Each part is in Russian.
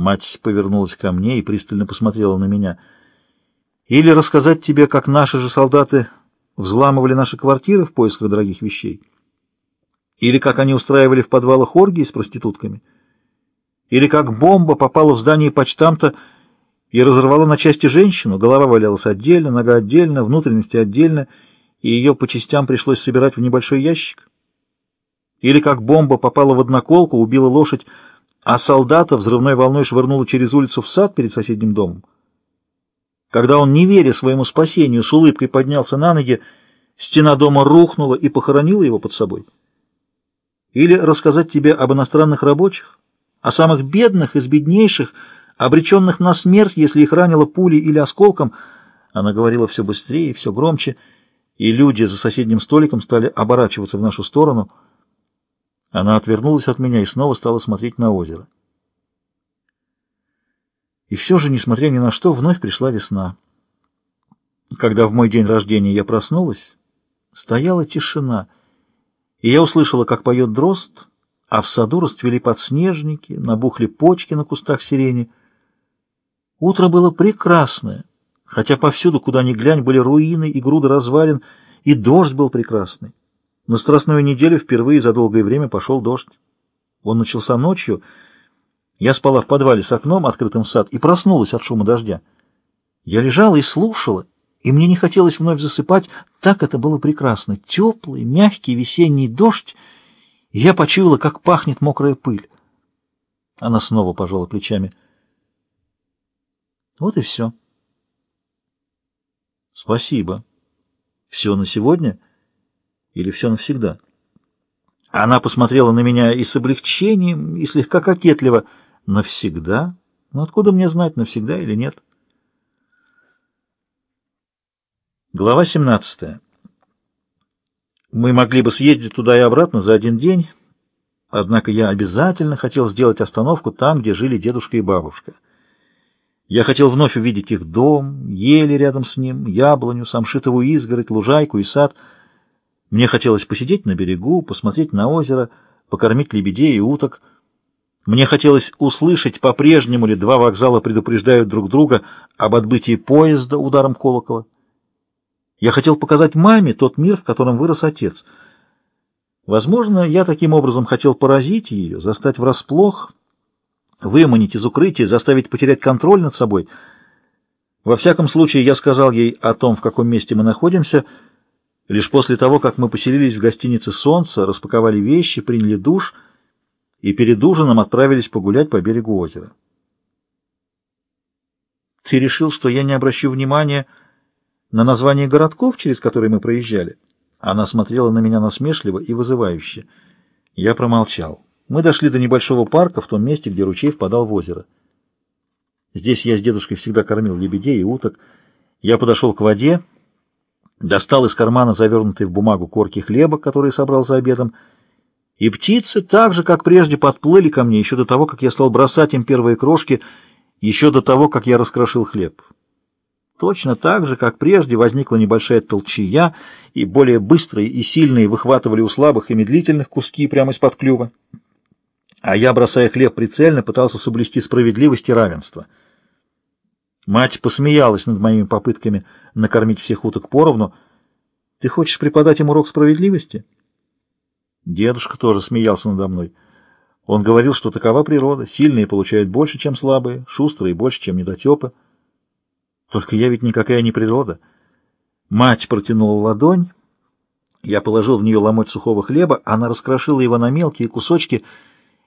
Мать повернулась ко мне и пристально посмотрела на меня. Или рассказать тебе, как наши же солдаты взламывали наши квартиры в поисках дорогих вещей? Или как они устраивали в подвалах оргии с проститутками? Или как бомба попала в здание почтамта и разорвала на части женщину, голова валялась отдельно, нога отдельно, внутренности отдельно, и ее по частям пришлось собирать в небольшой ящик? Или как бомба попала в одноколку, убила лошадь, а солдата взрывной волной швырнула через улицу в сад перед соседним домом? Когда он, не веря своему спасению, с улыбкой поднялся на ноги, стена дома рухнула и похоронила его под собой? Или рассказать тебе об иностранных рабочих, о самых бедных из беднейших, обреченных на смерть, если их ранило пулей или осколком? Она говорила все быстрее и все громче, и люди за соседним столиком стали оборачиваться в нашу сторону. Она отвернулась от меня и снова стала смотреть на озеро. И все же, несмотря ни на что, вновь пришла весна. Когда в мой день рождения я проснулась, стояла тишина, и я услышала, как поет дрозд, а в саду расцвели подснежники, набухли почки на кустах сирени. Утро было прекрасное, хотя повсюду, куда ни глянь, были руины и груды развалин, и дождь был прекрасный. На Страстную неделю впервые за долгое время пошел дождь. Он начался ночью, я спала в подвале с окном, открытым в сад, и проснулась от шума дождя. Я лежала и слушала, и мне не хотелось вновь засыпать. Так это было прекрасно. Теплый, мягкий весенний дождь, я почуяла, как пахнет мокрая пыль. Она снова пожала плечами. Вот и все. Спасибо. Все на сегодня или все навсегда? Она посмотрела на меня и с облегчением, и слегка кокетливо — Навсегда? Ну откуда мне знать, навсегда или нет? Глава 17. Мы могли бы съездить туда и обратно за один день, однако я обязательно хотел сделать остановку там, где жили дедушка и бабушка. Я хотел вновь увидеть их дом, ели рядом с ним, яблоню, самшитовую изгородь, лужайку и сад. Мне хотелось посидеть на берегу, посмотреть на озеро, покормить лебедей и уток — мне хотелось услышать, по-прежнему ли два вокзала предупреждают друг друга об отбытии поезда ударом колокола. Я хотел показать маме тот мир, в котором вырос отец. Возможно, я таким образом хотел поразить ее, застать врасплох, выманить из укрытия, заставить потерять контроль над собой. Во всяком случае, я сказал ей о том, в каком месте мы находимся, лишь после того, как мы поселились в гостинице «Солнце», распаковали вещи, приняли душ — и перед ужином отправились погулять по берегу озера. «Ты решил, что я не обращу внимания на название городков, через которые мы проезжали?» Она смотрела на меня насмешливо и вызывающе. Я промолчал. Мы дошли до небольшого парка в том месте, где ручей впадал в озеро. Здесь я с дедушкой всегда кормил лебедей и уток. Я подошел к воде, достал из кармана завернутый в бумагу корки хлеба, который собрал за обедом, и птицы так же, как прежде, подплыли ко мне еще до того, как я стал бросать им первые крошки, еще до того, как я раскрошил хлеб. Точно так же, как прежде, возникла небольшая толчья, и более быстрые и сильные выхватывали у слабых и медлительных куски прямо из-под клюва. А я, бросая хлеб прицельно, пытался соблюсти справедливость и равенство. Мать посмеялась над моими попытками накормить всех уток поровну. «Ты хочешь преподать им урок справедливости?» Дедушка тоже смеялся надо мной. Он говорил, что такова природа. Сильные получают больше, чем слабые, шустрые больше, чем недотепы. Только я ведь никакая не природа. Мать протянула ладонь. Я положил в нее ломоть сухого хлеба, она раскрошила его на мелкие кусочки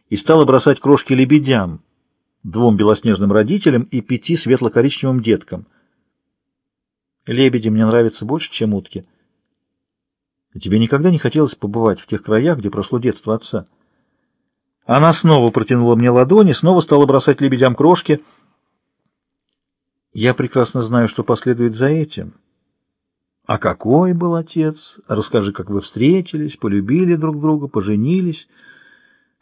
и стала бросать крошки лебедям, двум белоснежным родителям и пяти светло-коричневым деткам. Лебеди мне нравятся больше, чем утки. Тебе никогда не хотелось побывать в тех краях, где прошло детство отца? Она снова протянула мне ладони, снова стала бросать лебедям крошки. Я прекрасно знаю, что последует за этим. А какой был отец? Расскажи, как вы встретились, полюбили друг друга, поженились.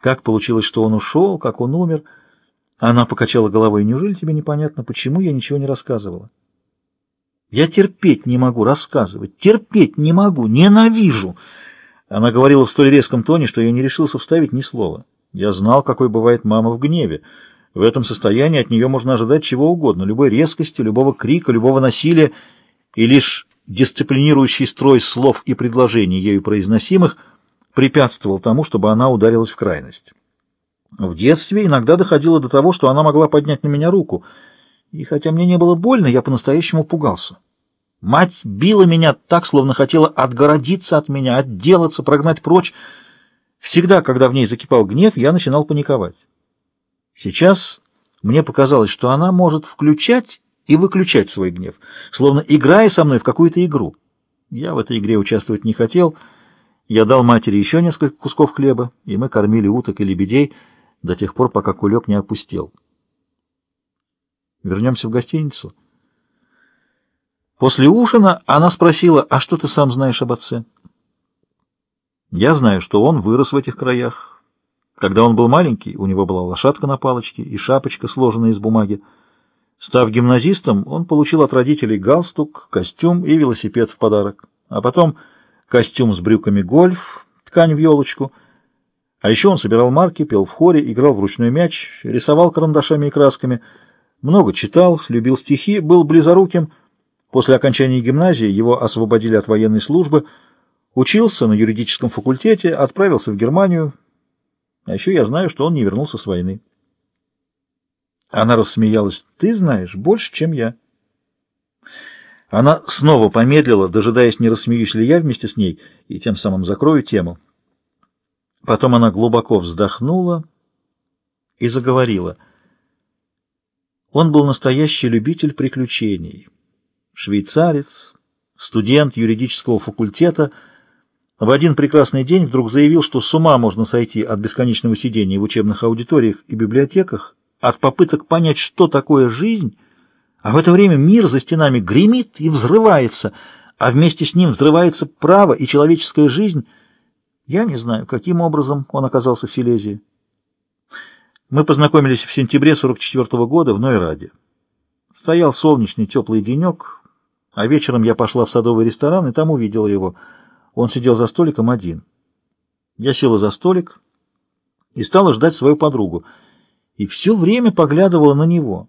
Как получилось, что он ушел, как он умер? Она покачала головой. Неужели тебе непонятно, почему я ничего не рассказывала? Я терпеть не могу рассказывать, терпеть не могу, ненавижу. Она говорила в столь резком тоне, что я не решился вставить ни слова. Я знал, какой бывает мама в гневе, В этом состоянии от нее можно ожидать чего угодно, любой резкости, любого крика, любого насилия, и лишь дисциплинирующий строй слов и предложений, ею произносимых, препятствовал тому, чтобы она ударилась в крайность. В детстве иногда доходило до того, что она могла поднять на меня руку, и хотя мне не было больно, я по-настоящему пугался. Мать била меня так, словно хотела отгородиться от меня, отделаться, прогнать прочь. Всегда, когда в ней закипал гнев, я начинал паниковать. Сейчас мне показалось, что она может включать и выключать свой гнев, словно играя со мной в какую-то игру. Я в этой игре участвовать не хотел. Я дал матери еще несколько кусков хлеба, и мы кормили уток и лебедей до тех пор, пока кулек не опустел. Вернемся в гостиницу. После ужина она спросила, а что ты сам знаешь об отце? Я знаю, что он вырос в этих краях. Когда он был маленький, у него была лошадка на палочке и шапочка, сложенная из бумаги. Став гимназистом, он получил от родителей галстук, костюм и велосипед в подарок. А потом костюм с брюками гольф, ткань в елочку. А еще он собирал марки, пел в хоре, играл в ручной мяч, рисовал карандашами и красками, много читал, любил стихи, был близоруким, После окончания гимназии его освободили от военной службы, учился на юридическом факультете, отправился в Германию, а еще я знаю, что он не вернулся с войны. Она рассмеялась. «Ты знаешь больше, чем я». Она снова помедлила, дожидаясь, не рассмеюсь ли я вместе с ней, и тем самым закрою тему. Потом она глубоко вздохнула и заговорила. Он был настоящий любитель приключений швейцарец, студент юридического факультета, в один прекрасный день вдруг заявил, что с ума можно сойти от бесконечного сидения в учебных аудиториях и библиотеках, от попыток понять, что такое жизнь, а в это время мир за стенами гремит и взрывается, а вместе с ним взрывается право и человеческая жизнь. Я не знаю, каким образом он оказался в Силезии. Мы познакомились в сентябре 44 -го года в Нойраде. Стоял солнечный теплый денек, а вечером я пошла в садовый ресторан и там увидела его. Он сидел за столиком один. Я села за столик и стала ждать свою подругу. И все время поглядывала на него.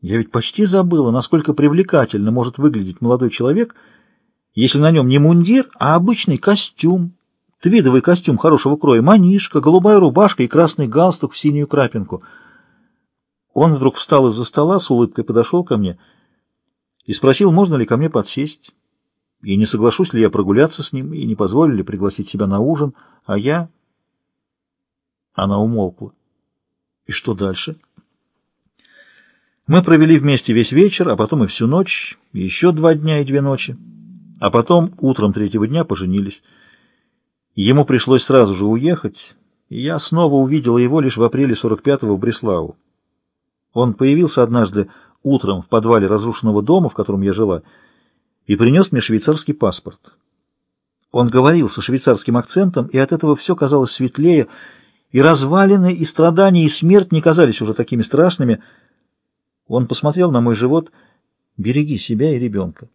Я ведь почти забыла, насколько привлекательно может выглядеть молодой человек, если на нем не мундир, а обычный костюм, твидовый костюм хорошего кроя, манишка, голубая рубашка и красный галстук в синюю крапинку. Он вдруг встал из-за стола, с улыбкой подошел ко мне — и спросил, можно ли ко мне подсесть, и не соглашусь ли я прогуляться с ним, и не позволю ли пригласить себя на ужин, а я... Она умолкла. И что дальше? Мы провели вместе весь вечер, а потом и всю ночь, и еще два дня и две ночи, а потом утром третьего дня поженились. Ему пришлось сразу же уехать, и я снова увидела его лишь в апреле 45-го в Бреславу. Он появился однажды утром в подвале разрушенного дома, в котором я жила, и принес мне швейцарский паспорт. Он говорил со швейцарским акцентом, и от этого все казалось светлее, и развалины, и страдания, и смерть не казались уже такими страшными. Он посмотрел на мой живот. «Береги себя и ребенка».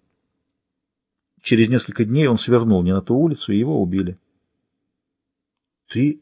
Через несколько дней он свернул не на ту улицу, и его убили. «Ты